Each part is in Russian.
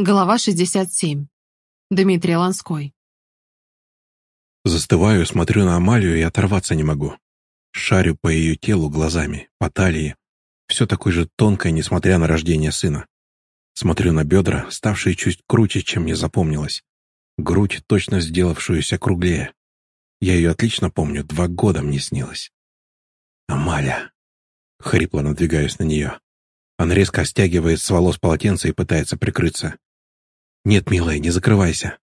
Глава 67. Дмитрий Ланской. Застываю, смотрю на Амалию и оторваться не могу. Шарю по ее телу глазами, по талии. Все такое же тонкое, несмотря на рождение сына. Смотрю на бедра, ставшие чуть круче, чем мне запомнилось. Грудь, точно сделавшуюся круглее. Я ее отлично помню, два года мне снилось. «Амаля!» Хрипло надвигаюсь на нее. Она резко стягивает с волос полотенце и пытается прикрыться. «Нет, милая, не закрывайся!»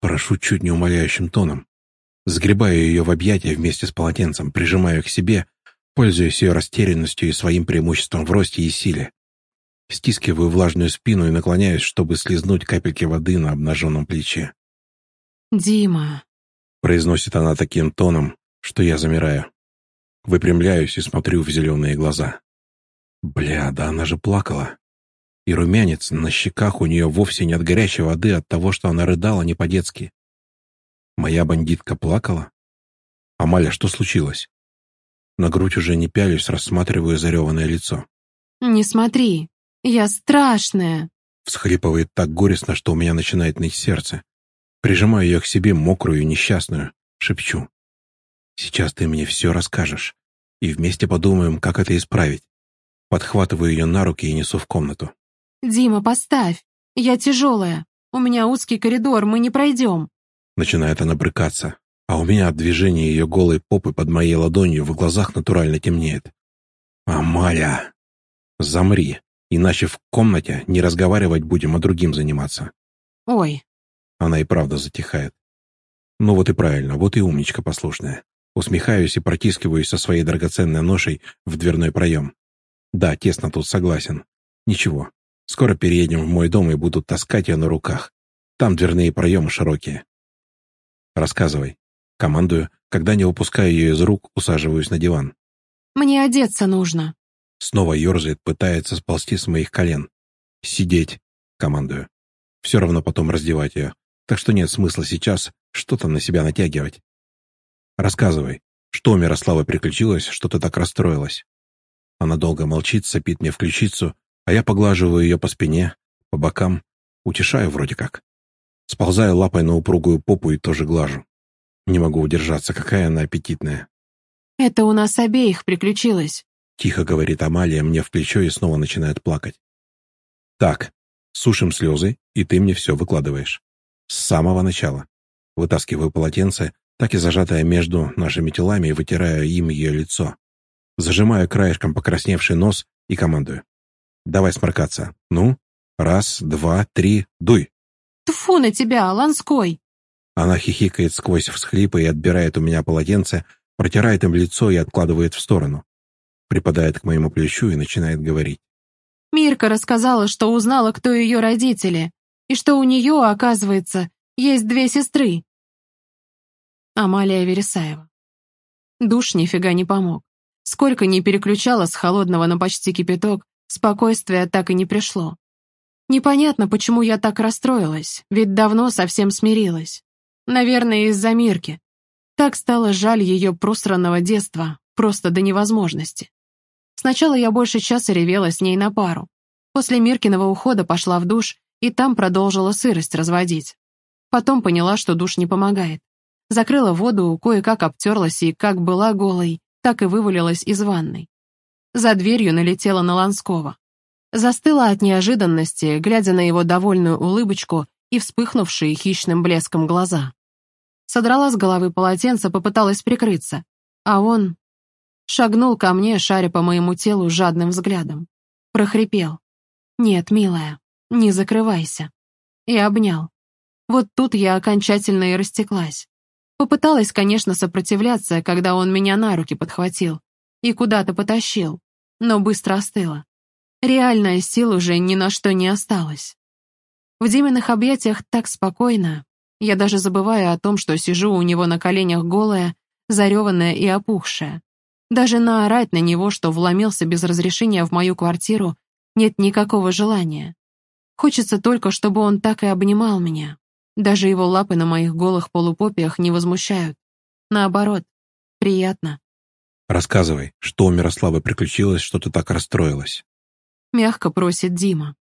Прошу чуть не умоляющим тоном. Сгребаю ее в объятия вместе с полотенцем, прижимаю к себе, пользуясь ее растерянностью и своим преимуществом в росте и силе. Стискиваю влажную спину и наклоняюсь, чтобы слезнуть капельки воды на обнаженном плече. «Дима», — произносит она таким тоном, что я замираю. Выпрямляюсь и смотрю в зеленые глаза. Бля, да она же плакала и румянец на щеках у нее вовсе не от горячей воды, а от того, что она рыдала не по-детски. Моя бандитка плакала? Амаля, что случилось? На грудь уже не пялюсь, рассматриваю зареванное лицо. «Не смотри, я страшная!» Всхлипывает так горестно, что у меня начинает ныть сердце. Прижимаю ее к себе, мокрую и несчастную, шепчу. «Сейчас ты мне все расскажешь, и вместе подумаем, как это исправить». Подхватываю ее на руки и несу в комнату. «Дима, поставь! Я тяжелая! У меня узкий коридор, мы не пройдем!» Начинает она брыкаться, а у меня от движения ее голой попы под моей ладонью в глазах натурально темнеет. «Амаля! Замри, иначе в комнате не разговаривать будем, а другим заниматься». «Ой!» Она и правда затихает. «Ну вот и правильно, вот и умничка послушная». Усмехаюсь и протискиваюсь со своей драгоценной ношей в дверной проем. Да, тесно тут согласен. Ничего, Скоро переедем в мой дом и будут таскать ее на руках. Там дверные проемы широкие. Рассказывай. Командую, когда не выпускаю ее из рук, усаживаюсь на диван. Мне одеться нужно. Снова ерзает, пытается сползти с моих колен. Сидеть. Командую. Все равно потом раздевать ее. Так что нет смысла сейчас что-то на себя натягивать. Рассказывай, что у Мирославы приключилось, что ты так расстроилась? Она долго молчит, сопит мне в ключицу, а я поглаживаю ее по спине, по бокам, утешаю вроде как. Сползаю лапой на упругую попу и тоже глажу. Не могу удержаться, какая она аппетитная. «Это у нас обеих приключилось», — тихо говорит Амалия мне в плечо и снова начинает плакать. «Так, сушим слезы, и ты мне все выкладываешь. С самого начала. Вытаскиваю полотенце, так и зажатое между нашими телами, и вытираю им ее лицо. Зажимаю краешком покрасневший нос и командую. Давай сморкаться. Ну, раз, два, три, дуй. Тфу на тебя, Ланской. Она хихикает сквозь всхлипы и отбирает у меня полотенце, протирает им лицо и откладывает в сторону. Припадает к моему плечу и начинает говорить. Мирка рассказала, что узнала, кто ее родители, и что у нее, оказывается, есть две сестры. Амалия Вересаева. Душ нифига не помог. Сколько ни переключала с холодного на почти кипяток, Спокойствия так и не пришло. Непонятно, почему я так расстроилась, ведь давно совсем смирилась. Наверное, из-за Мирки. Так стало жаль ее пространного детства, просто до невозможности. Сначала я больше часа ревела с ней на пару. После Миркиного ухода пошла в душ и там продолжила сырость разводить. Потом поняла, что душ не помогает. Закрыла воду, кое-как обтерлась и, как была голой, так и вывалилась из ванной. За дверью налетела на Ланского. Застыла от неожиданности, глядя на его довольную улыбочку и вспыхнувшие хищным блеском глаза. Содрала с головы полотенце, попыталась прикрыться, а он шагнул ко мне, шаря по моему телу жадным взглядом. Прохрипел. «Нет, милая, не закрывайся». И обнял. Вот тут я окончательно и растеклась. Попыталась, конечно, сопротивляться, когда он меня на руки подхватил, и куда-то потащил, но быстро остыла. Реальная сила уже ни на что не осталась. В Диминых объятиях так спокойно, я даже забываю о том, что сижу у него на коленях голая, зареванная и опухшая. Даже наорать на него, что вломился без разрешения в мою квартиру, нет никакого желания. Хочется только, чтобы он так и обнимал меня. Даже его лапы на моих голых полупопиях не возмущают. Наоборот, приятно. Рассказывай, что у Мирославы приключилось, что ты так расстроилась?» Мягко просит Дима.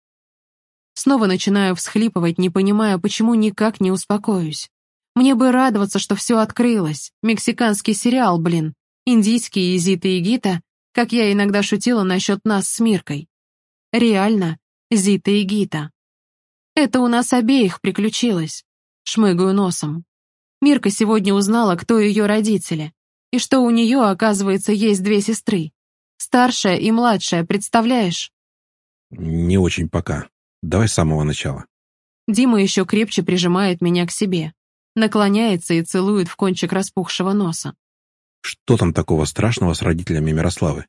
Снова начинаю всхлипывать, не понимая, почему никак не успокоюсь. Мне бы радоваться, что все открылось. Мексиканский сериал, блин. Индийские Зита и Гита, как я иногда шутила насчет нас с Миркой. Реально, Зита и Гита. Это у нас обеих приключилось. Шмыгаю носом. Мирка сегодня узнала, кто ее родители, и что у нее, оказывается, есть две сестры. Старшая и младшая, представляешь? Не очень пока. Давай с самого начала. Дима еще крепче прижимает меня к себе, наклоняется и целует в кончик распухшего носа. Что там такого страшного с родителями Мирославы?